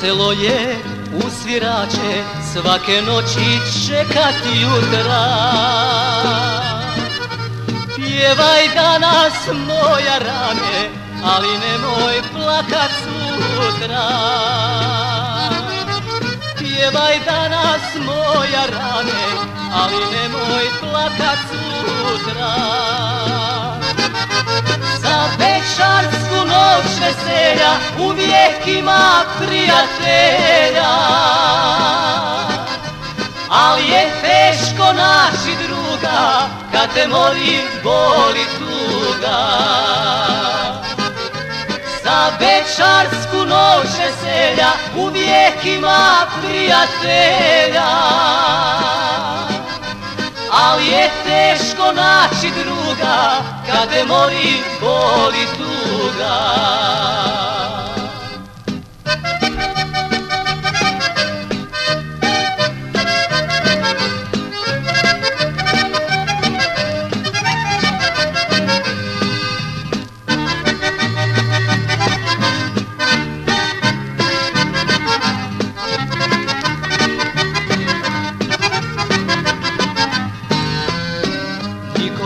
Veselo je usvirače svake noći čekati jutra. Pjevaj danas moja rane, ali nemoj plakat sutra. Pjevaj danas moja rane, ali nemoj plakat sutra uvijek ima prijatelja. Ali je teško naći druga kad te mori boli tuga. Za večarsku noć veselja uvijek ima prijatelja. Ali je teško naći druga kad te mori boli tuga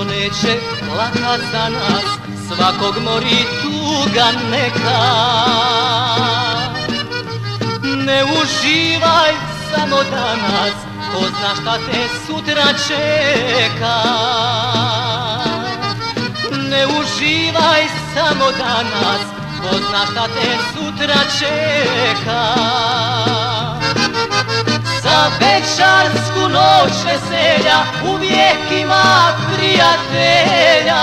Neće plakat za nas, svakog mori tuga neka. Ne uživaj samo danas, ko zna šta te sutra čeka. Ne uživaj samo danas, ko zna šta te sutra čeka. Za večarsku noć veselja uvijek ima prijatelja.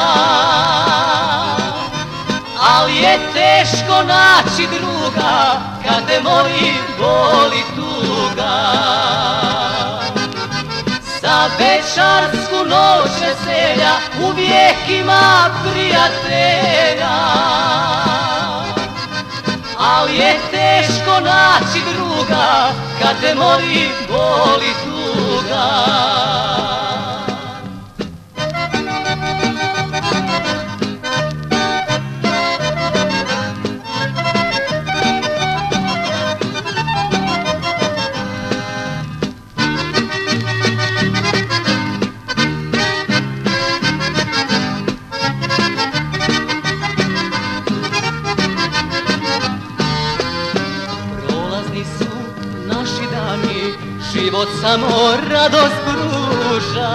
Ali je teško naći druga kad te mori boli tuga. Za večarsku noć veselja uvijek ima prijatelja. Ali je teško naći druga kad te mori boli tuga život samo radost pruža.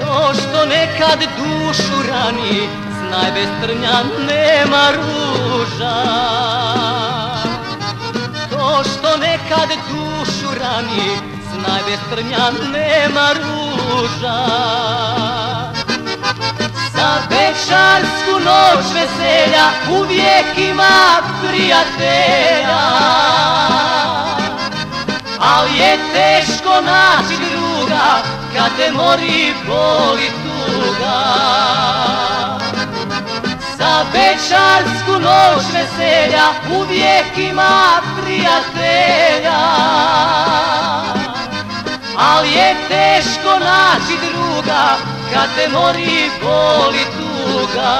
To što nekad dušu rani, znaj bez trnja nema ruža. To što nekad dušu rani, znaj bez trnja nema ruža. Za večarsku noć veselja uvijek ima prijatelja teško naći druga kad te mori boli tuga. Za večarsku noć veselja uvijek ima prijatelja. Ali je teško naći druga kad te mori boli tuga.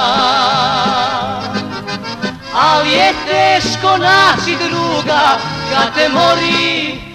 Ali je teško naći druga kad te mori